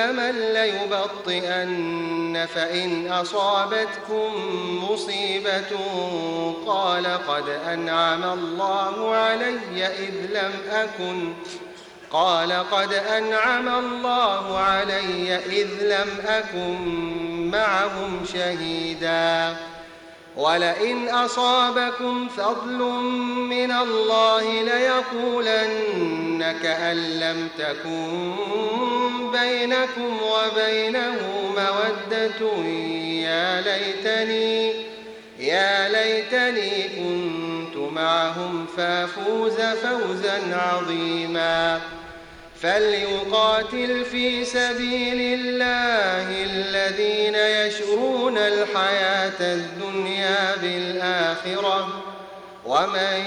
لمن ليبطئن فإن أصابتكم مصيبة قال قد أنعم الله علي إذ لم أكن قال قد أنعم الله علي إذ لم أكن معهم شهيدا ولئن أصابكم فضل من الله ليقولن كأن لم تكن بينكم وبينه مودة. يا ليتني يا ليتني كنت معهم فأفوز فوزا عظيما. فليقاتل في سبيل الله الذين يشرون الحياة الدنيا بالآخرة. ومن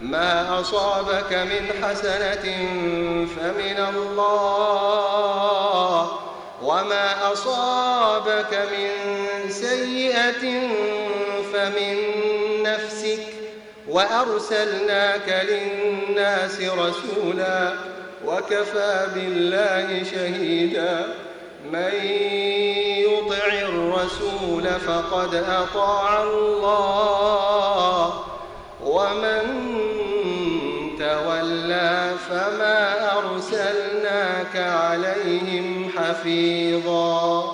ما أصابك من حسنة فمن الله وما أصابك من سيئة فمن نفسك. وأرسلناك للناس رسولا وكفى بالله شهيدا. من يطع الرسول فقد أطاع الله. عليهم حفيظاً.